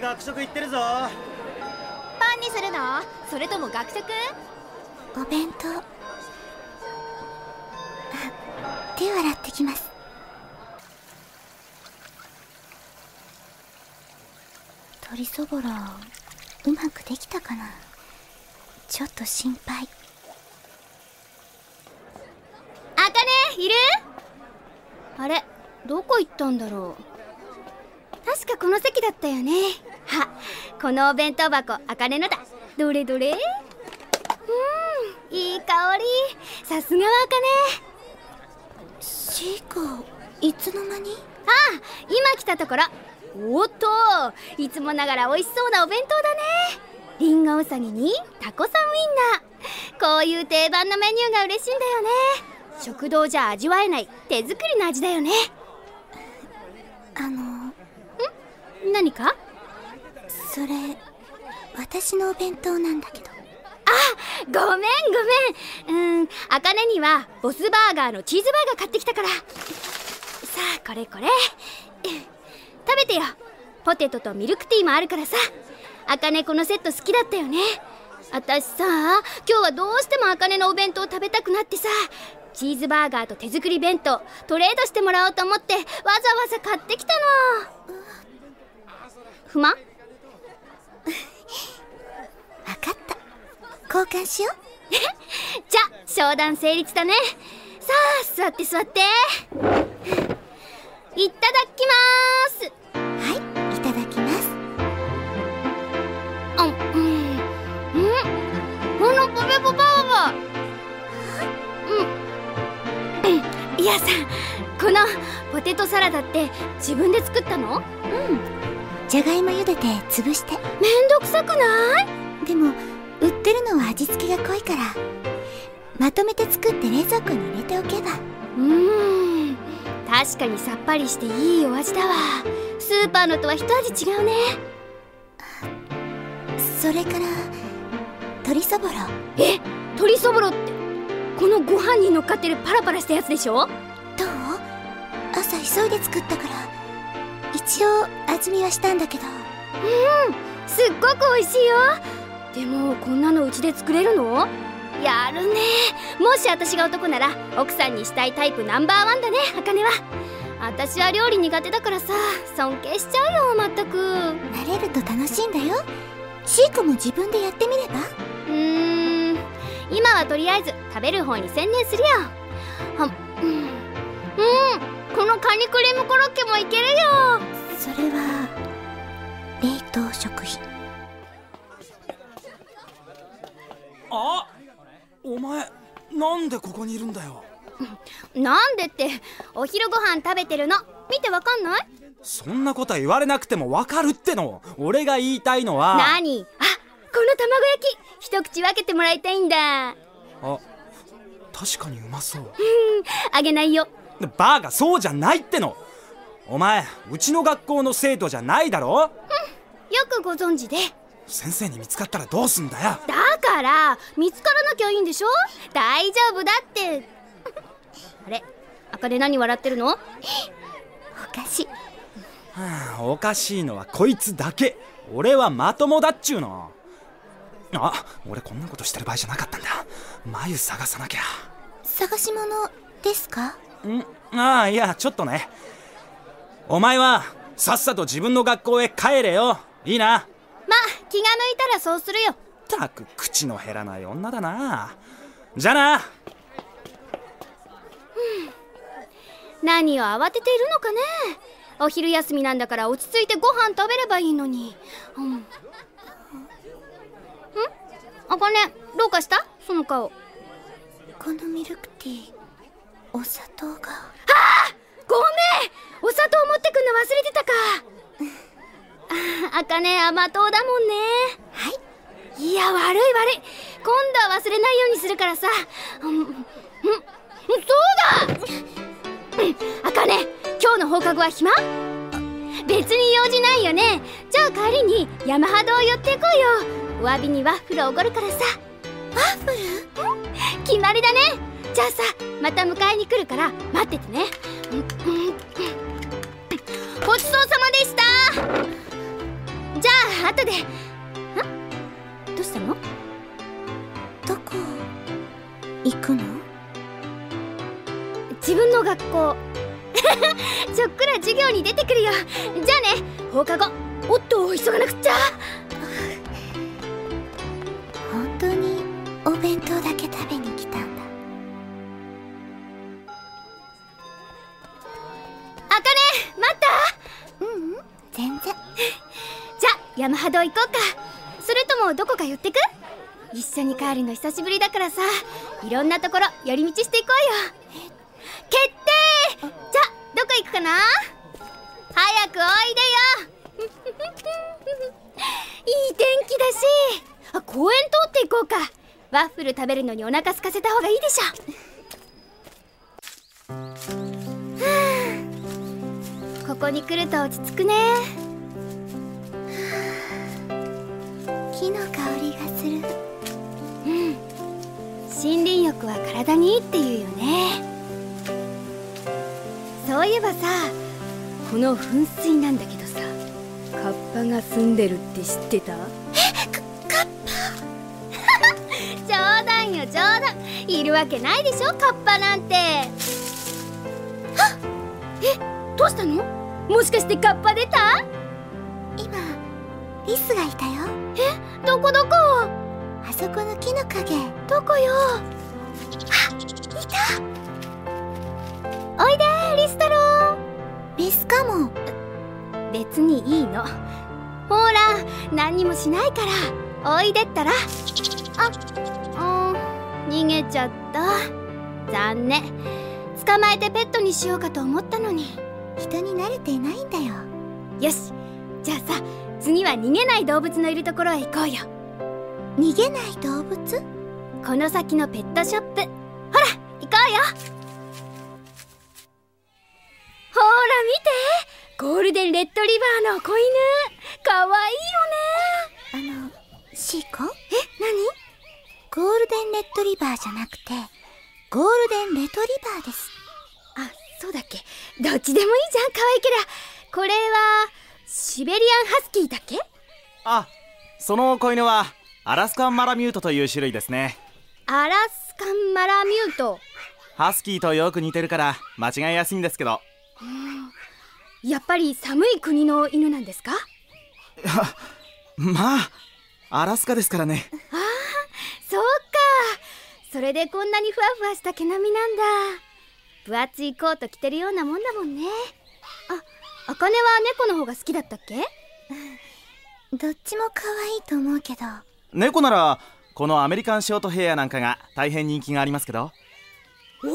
学食行ってるぞ。パンにするの？それとも学食？お弁当。あ手を洗ってきます。鶏そぼろうまくできたかな？ちょっと心配。あかねいる？あれどこ行ったんだろう？確かこの席だったよね。はこのお弁当箱あかねのだ。どれどれ？うんいい香り。さすがはあかね。シーコいつの間に？ああ今来たところ。おっといつもながら美味しそうなお弁当だね。リンゴウサギにタコさんウインナー。こういう定番のメニューが嬉しいんだよね。食堂じゃ味わえない手作りの味だよね。あのん？何か？それ私のお弁当なんだけど。あごめんごめん。うんあかねにはボスバーガーのチーズバーガー買ってきたから。さあこれこれ。食べてよ。ポテトとミルクティーもあるからさ。あかねこのセット好きだったよね。私さ今日はどうしてもあかねのお弁当食べたくなってさ。チーズバーガーと手作り弁当トレードしてもらおうと思ってわざわざ買ってきたの。不満？分かった。交換しよう。じゃ商談成立だね。さあ座って座って。いただきます。はいいただきます。あうん。うん。このポペポパワうん。うん。いやさこのポテトサラダって自分で作ったの？じゃがいも茹でて潰して。めんどくさくない？でも売ってるのは味付けが濃いから。まとめて作って冷蔵庫に入れておけば。うーん。確かにさっぱりしていいお味だわ。スーパーのとは一味違うね。それから鶏そぼろ。え？鶏そぼろってこのご飯に乗っかってるパラパラしたやつでしょ？どう？朝急いで作ったから一応味見はしたんだけど。すっごく美味しいよ。でもこんなのうちで作れるの？やるね。もし私が男なら奥さんにしたいタイプナンバーワンだね茜は。私は料理苦手だからさ尊敬しちゃうよまったく。慣れると楽しいんだよ。シーコも自分でやってみれば？うーん。今はとりあえず食べる方に専念するよ。はうん、うん、このカニクリームコロッケもいけるよそれは冷凍食品。あお前なんでここにいるんだよ？なんでってお昼ご飯食べてるの？見てわかんない？そんなことは言われなくてもわかるっての。俺が言いたいのは。何？あこの卵焼き。一口分けてもらいたいんだ。あ確かにうまそう。あげないよ。バーがそうじゃないってのお前うちの学校の生徒じゃないだろ？よくご存知で。先生に見つかったらどうすんだよ？だから見つからなきゃいいんでしょ？大丈夫だって。あれあかね何笑ってるの？お菓子はあおかしいのはこいつだけ。俺はまともだっちゅうの。あ俺こんなことしてる場合じゃなかったんだ。眉探さなきゃ。探し物ですか？ん。ああいやちょっとねお前はさっさと自分の学校へ帰れよ。いいな？まあ気が向いたらそうするよ。たく口の減らない女だな。じゃあな。何を慌てているのかね。お昼休みなんだから落ち着いてご飯食べればいいのに。うん。ん？あかねどうかした？その顔。このミルクティーお砂糖がごめんお砂糖持ってくんの忘れてたか。ああかね甘党だもんね。はい。いや悪い悪い。今度は忘れないようにするからさ。うん、うん、そうだ。うんあかね今日の放課後は暇？別に用事ないよね。じゃあ帰りに山肌を寄っていこうよ。お詫びにワッフルおごるからさ。ワッフル？決まりだね。じゃあさまた迎えに来るから待っててね。うんで。ん？どうしたの？どこ？行くの？自分の学校。ちょっくら授業に出てくるよ。じゃあね。放課後。おっと急がなくっちゃ。本当にお弁当だけ食べに来たんだ。あかね待った。ううん。全然山波堂行こうか。それともどこか寄ってく？一緒に帰るの久しぶりだからさ。いろんなところ寄り道していこうよ。決定！じゃどこ行くかな？早くおいでよ。いい天気だし。あ公園通っていこうか。ワッフル食べるのにお腹空かせた方がいいでしょ。はあ。ここに来ると落ち着くね。する。うん。森林浴は体にいいっていうよね。そういえばさこの噴水なんだけどさ。カッパが住んでるって知ってた？えカッパ冗談よ冗談。いるわけないでしょカッパなんて。はっ！えどうしたの？もしかしてカッパ出た？今リスがいたよ。どこどこ？あそこの木の陰どこよ？いた。おいでリス太郎メスかも。別にいいの。ほら何にもしないから。おいでったら。あうん逃げちゃった。残念。捕まえてペットにしようかと思ったのに。人に慣れていないんだよ。よしじゃあさ次は逃げない動物のいるところへ行こうよ。逃げない動物？この先のペットショップ。ほら行こうよ。ほら見て。ゴールデンレッドリバーの子犬。かわいいよね。あのシーコ？え何？ゴールデンレッドリバーじゃなくてゴールデンレトリバーです。あそうだっけ。どっちでもいいじゃん可愛いけどこれはシベリアンハスキーだっけ？あその子犬はアラスカンマラミュートという種類ですね。アラスカンマラミュート？ハスキーとよく似てるから間違いやすいんですけど。やっぱり寒い国の犬なんですか？まあアラスカですからね。そうか。それでこんなにふわふわした毛並みなんだ。分厚いコート着てるようなもんだもんねあ茜は猫の方が好きだったっけ？どっちも可愛いと思うけど。猫ならこのアメリカンショートヘアなんかが大変人気がありますけど。おかっこいい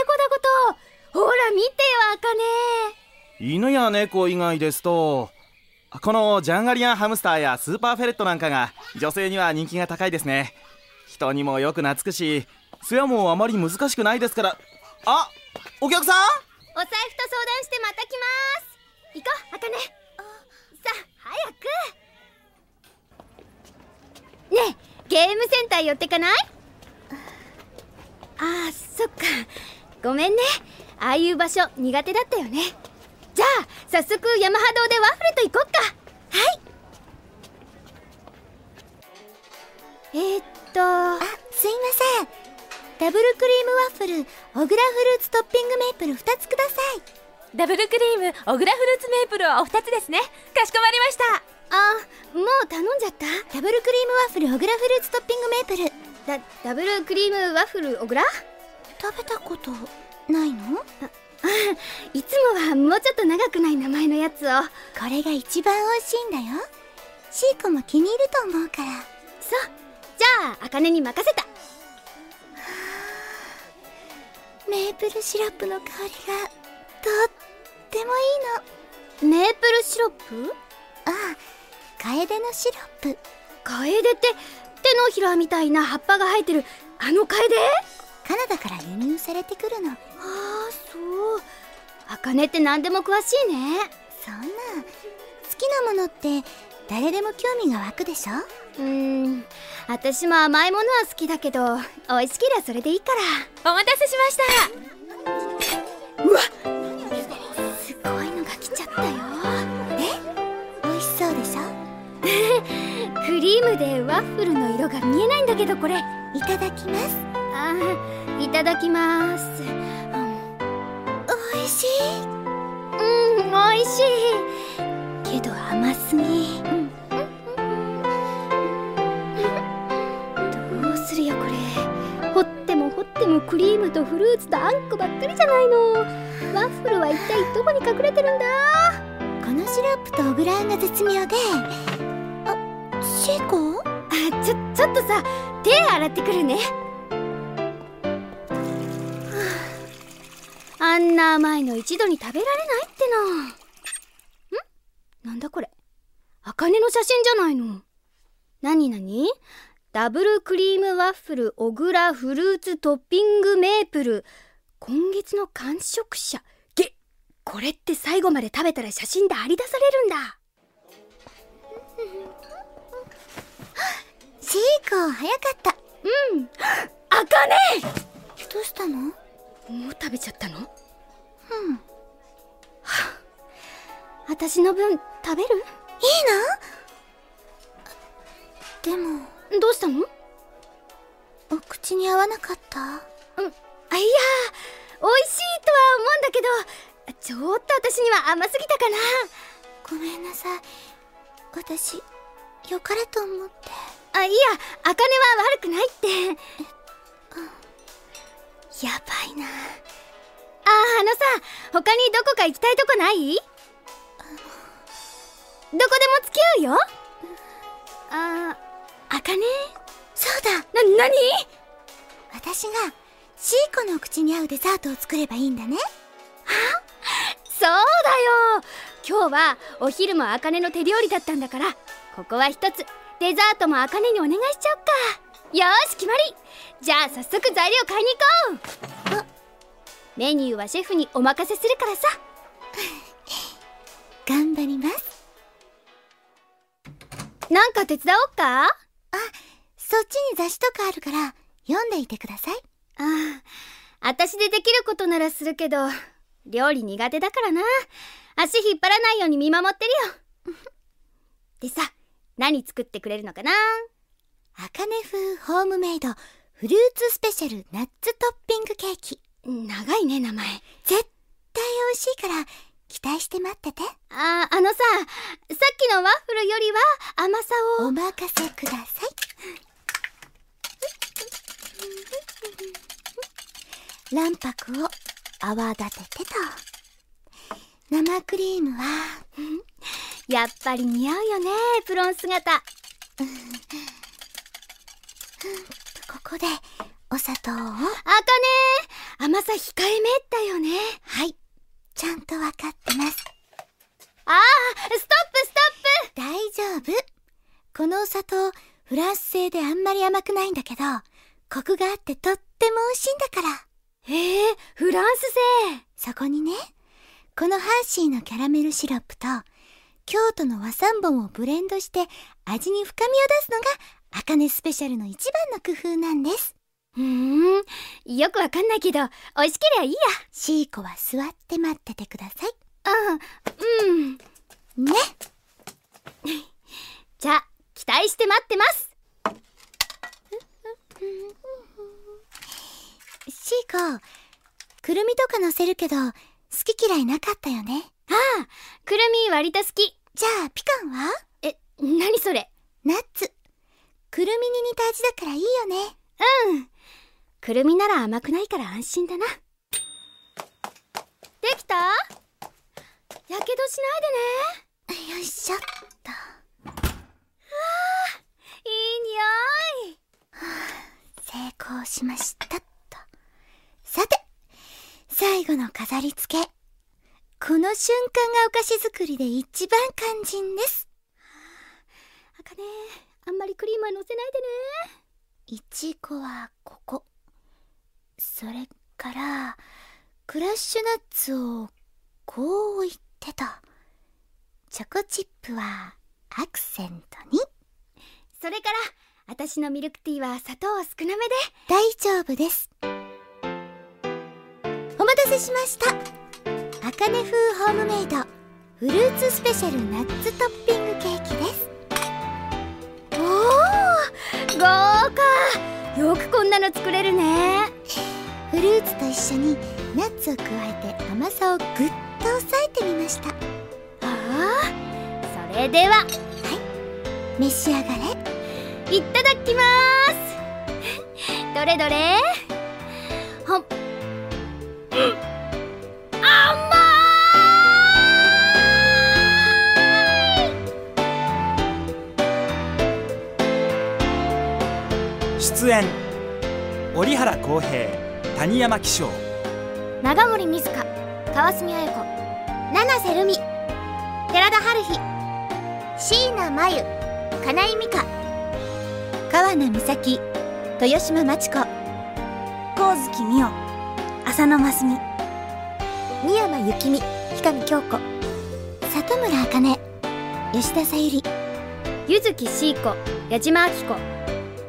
猫だこと。ほら見てよ茜犬や猫以外ですとこのジャンガリアンハムスターやスーパーフェレットなんかが女性には人気が高いですね。人にもよく懐くし世話もあまり難しくないですから。あお客さんお財布と相談してまた来ます。行こう茜。さあ早く。ねえゲームセンター寄ってかない？ああそっか。ごめんね。ああいう場所苦手だったよね。じゃあ早速山波堂でワッフルと行こっか。はい。えー、っと。あすいませんダブルクリームワッフル小倉フルーツトッピングメープル2つください。ダブルクリーム小倉フルーツメープルをお二つですね。かしこまりました。あもう頼んじゃった？ダブルクリームワッフル小倉フルーツトッピングメープル。ダダブルクリームワッフル小倉食べたことないの？いつもはもうちょっと長くない名前のやつを。これが一番美味しいんだよ。シーコも気に入ると思うから。そう。じゃあ茜に任せたメープルシロップの香りがとってもいいの。メープルシロップ？ああカエデのシロップ。カエデって手のひらみたいな葉っぱが生えてる。あのカエデ？カナダから輸入されてくるの。ああそう。茜って何でも詳しいね。そんな。好きなものって誰でも興味が湧くでしょ？うーん。私も甘いものは好きだけど美味しければそれでいいから。お待たせしました。うわ。すごいのが来ちゃったよ。え？美味しそうでしょ？ワッフルの色が見えないんだけどこれ。いただきます。あーいただきます。おいしい。うん美味しい。けど甘すぎあんこばっかりじゃないの。ワッフルは一体どこに隠れてるんだ？このシロップとオグラーンが絶妙で。あシーコあちょちょっとさ手洗ってくるね。はああんな甘いの一度に食べられないっての。ん？なんだこれ？茜の写真じゃないの。なになにダブルクリームワッフル小倉フルーツトッピングメープル今月の完食者。げこれって最後まで食べたら写真で貼り出されるんだ。シーコ早かった。うん。あかねどうしたの？もう食べちゃったの？うん。私の分食べる？いいの？でも。どうしたの？お口に合わなかった？うん。あいや美味しいとは思うんだけどちょっと私には甘すぎたかな。ごめんなさい。私良かれと思って。あいや。茜は悪くないって。やばいな。ああのさ他にどこか行きたいとこない？どこでも付き合うよ。ああ茜？そうだ。な何？私がシーコのお口に合うデザートを作ればいいんだね。そうだよ。今日はお昼も茜の手料理だったんだからここは一つデザートも茜にお願いしちゃおっか。よーし決まり。じゃあ早速材料買いに行こう。メニューはシェフにお任せするからさ。頑張ります。なんか手伝おっか？あそっちに雑誌とかあるから読んでいてくださいあ私でできることならするけど料理苦手だからな。足引っ張らないように見守ってるよ。でさ何作ってくれるのかな？あかね風ホームメイドフルーツスペシャルナッツトッピングケーキ。長いね名前。絶対美味しいから期待して待ってて。ああのささっきのワッフルよりは甘さを。お任せください卵白を泡立ててと。生クリームはやっぱり似合うよねエプロン姿ここでお砂糖を。あかね甘さ控えめだよね。はい。ちゃんとわかってます。あーストップストップ。大丈夫。このお砂糖フランス製であんまり甘くないんだけどコクがあってとっても美味しいんだからへえフランス製。そこにねこのハーシーのキャラメルシロップと京都の和三本をブレンドして味に深みを出すのがあかねスペシャルの一番の工夫なんです。うーんよくわかんないけど美味しけりゃいいや。シーコは座って待っててください。あうん。ね。じゃあ期待して待ってますシーコ。くるみとか乗せるけど好き嫌いなかったよね。ああくるみ割と好き。じゃあピカンは？え何それ？ナッツ。くるみに似た味だからいいよね。うん。くるみなら甘くないから安心だな。できた？やけどしないでね。よいしょっと。いい匂い。成功しましたさて最後の飾り付け。この瞬間がお菓子作りで一番肝心です。あかねあんまりクリームは乗せないでね。いちごはここ。それからクラッシュナッツをこう置いてとチョコチップはアクセントに。それから私のミルクティーは砂糖少なめで。大丈夫ですせしました。あかね風ホームメイドフルーツスペシャルナッツトッピングケーキです。おお豪華。よくこんなの作れるね。フルーツと一緒にナッツを加えて甘さをぐっと抑えてみました。ああそれでは召し上がれ。いただきます。どれどれ？出演。折原康平谷山紀章。長森瑞香川澄綾子七瀬ルミ寺田春日椎名真由金井美香川名美咲豊島真知子光月美桜浅野真澄三山由紀美氷上京子里村茜吉田さゆり柚木シー子矢島明子。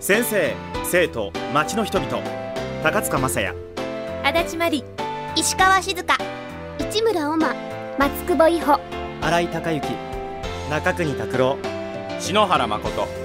先生生徒町の人々。高塚雅也。足立真理。石川静香。市村真松久保伊穂新井孝之。中国拓郎篠原誠